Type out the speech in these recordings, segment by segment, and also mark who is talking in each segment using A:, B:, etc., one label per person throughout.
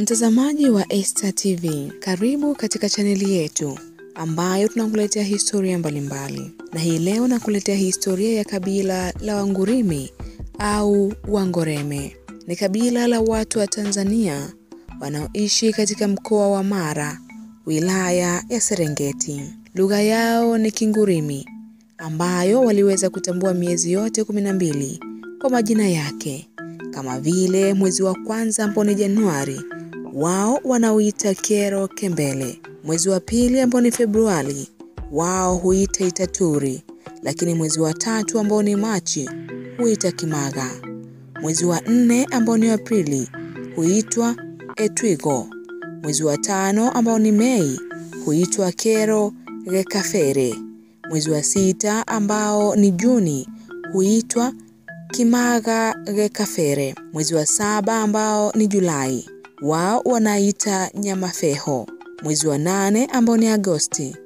A: Mtazamaji wa Esta TV, karibu katika chaneli yetu ambayo tunakuletea historia mbalimbali, mbali. na hii leo nakuletea historia ya kabila la Wangurimi au Wangoreme. Ni kabila la watu wa Tanzania wanaoishi katika mkoa wa Mara, wilaya ya Serengeti. Lugha yao ni Kingurimi ambayo waliweza kutambua miezi yote kumi na mbili kwa majina yake kama vile mwezi wa kwanza ambao ni Januari, wao wanauita Kero Kembele. Mwezi wa pili ambao ni Februari, wao huita Itaturi, lakini mwezi wa tatu ambao ni Machi huita Kimaga. Mwezi wa nne ambao ni Aprili huitwa Etwigo. Mwezi wa tano ambao ni Mei huitwa Kero Gekafere. Mwezi wa sita ambao ni Juni huitwa Kimaga Gekafere. Mwezi wa saba ambao ni Julai wao wanaita Nyamafeho. Mwezi wa nane ambao ni Agosti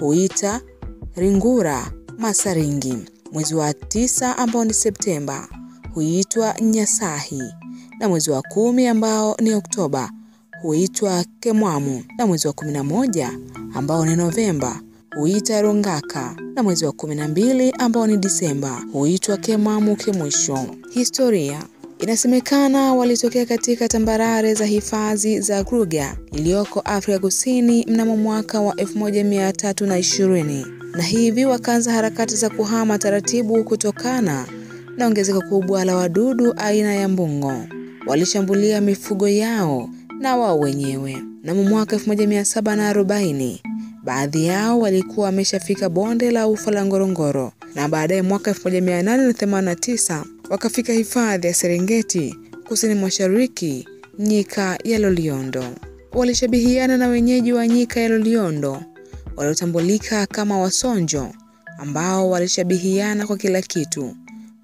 A: huita Ringura Masaringi. Mwezi wa tisa ambao ni Septemba huitwa Nyasahi, na mwezi wa kumi ambao ni Oktoba huitwa Kemwamu, na mwezi wa kumi na moja ambao ni Novemba huita Rongaka, na mwezi wa kumi na mbili ambao ni Disemba huitwa Kemwamu Kemwisho. Historia Inasemekana walitokea katika tambarare za hifadhi za Kruger iliyoko Afrika Kusini mnamo mwaka wa 1320 na hivi wakaanza harakati za kuhama taratibu kutokana na ongezeko kubwa la wadudu aina ya mbungo. Walishambulia mifugo yao na wao wenyewe. Mnamo mwaka 1740 baadhi yao walikuwa wameshafika bonde la ufa la Ngorongoro na baadaye mwaka 1889 wakafika hifadhi ya Serengeti kusini mashariki nyika ya Loliondo. Walishabihiana na wenyeji wa nyika ya Loliondo waliotambulika kama Wasonjo ambao walishabihiana kwa kila kitu,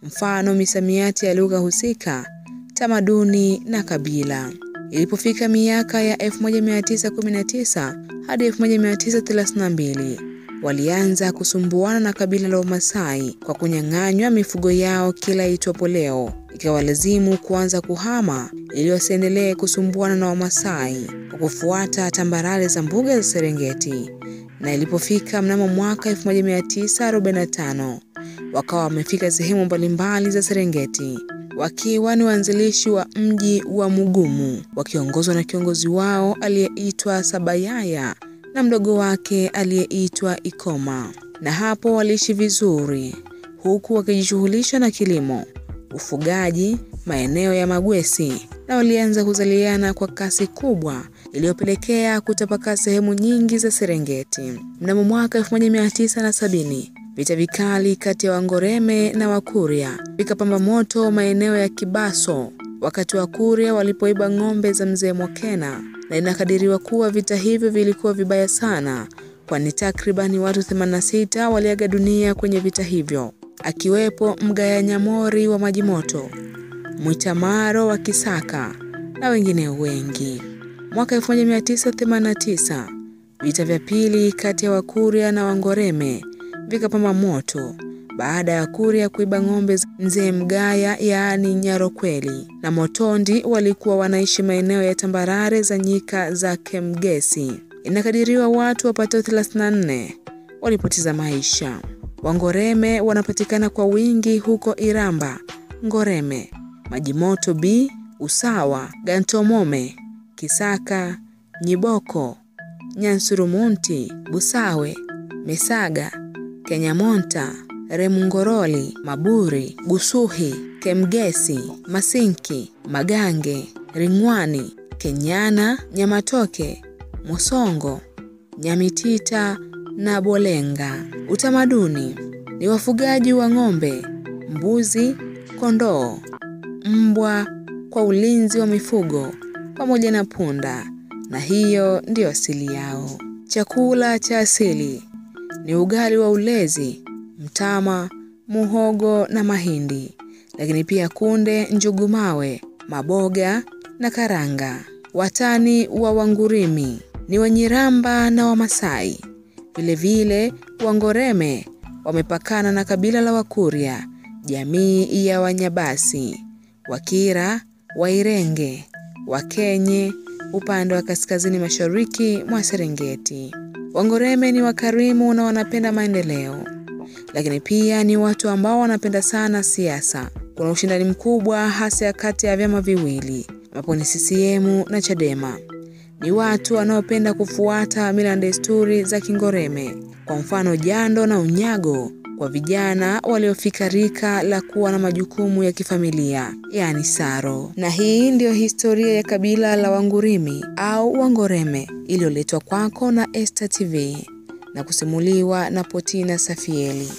A: mfano misamiati ya lugha husika, tamaduni na kabila. Ilipofika miaka ya 1919 hadi 1932 walianza kusumbuana na kabila la Wamasai kwa kunyang'anywa mifugo yao kila itwapo leo, ikawalazimu kuanza kuhama ili wasiendelee kusumbuana na Wamasai kwa kufuata tambarare za mbuga za Serengeti. Na ilipofika mnamo mwaka 1945 wakawa wamefika sehemu mbalimbali za Serengeti wakiwa ni waanzilishi wa mji wa Mugumu wakiongozwa na kiongozi wao aliyeitwa Sabayaya na mdogo wake aliyeitwa Ikoma. Na hapo waliishi vizuri huku wakijishughulisha na kilimo, ufugaji, maeneo ya magwesi na walianza kuzaliana kwa kasi kubwa iliyopelekea kutapakaa sehemu nyingi za Serengeti. Mnamo mwaka 1970 vita vikali kati ya Wangoreme na Wakuria vikapamba moto maeneo ya Kibaso wakati wa Kuria walipoiba ng'ombe za mzee Mwakena, na inakadiriwa kuwa vita hivyo vilikuwa vibaya sana, kwani takribani watu 86 waliaga dunia kwenye vita hivyo, akiwepo Mgaya Nyamori wa Majimoto, Mwitamaro wa Kisaka na wengine wengi. Mwaka 1989 vita vya pili kati ya Wakuria na Wangoreme vikapamba moto baada ya Kuria kuiba ng'ombe mzee Mgaya yaani Nyarokweli na Motondi walikuwa wanaishi maeneo ya tambarare za nyika za Kemgesi. Inakadiriwa watu wapatao 34 walipoteza maisha. Wangoreme wanapatikana kwa wingi huko Iramba, Ngoreme, Majimoto B, Usawa, Gantomome, Kisaka, Nyiboko, Nyansurumunti, Busawe, Misaga, Kenyamonta, Remungoroli, Maburi, Gusuhi, Kemgesi, Masinki, Magange, Ringwani, Kenyana, Nyamatoke, Musongo, Nyamitita na Bolenga. Utamaduni ni wafugaji wa ng'ombe, mbuzi, kondoo, mbwa kwa ulinzi wa mifugo pamoja na punda, na hiyo ndiyo asili yao. Chakula cha asili ni ugali wa ulezi, mtama, muhogo na mahindi, lakini pia kunde, njugu mawe, maboga na karanga. Watani wa Wangurimi ni Wanyiramba na Wamasai. Vilevile Wangoreme wamepakana na kabila la Wakuria, jamii ya Wanyabasi, Wakira, Wairenge, Wakenye upande wa kaskazini mashariki mwa Serengeti. Wangoreme ni wakarimu na wanapenda maendeleo, lakini pia ni watu ambao wanapenda sana siasa. Kuna ushindani mkubwa hasa kati ya vyama viwili ambapo ni CCM na Chadema. Ni watu wanaopenda kufuata mila na desturi za Kingoreme, kwa mfano jando na unyago kwa vijana waliofika rika la kuwa na majukumu ya kifamilia, yaani saro. Na hii ndiyo historia ya kabila la Wangurimi au Wangoreme iliyoletwa kwako na Esta TV na kusimuliwa na Potina Safieli.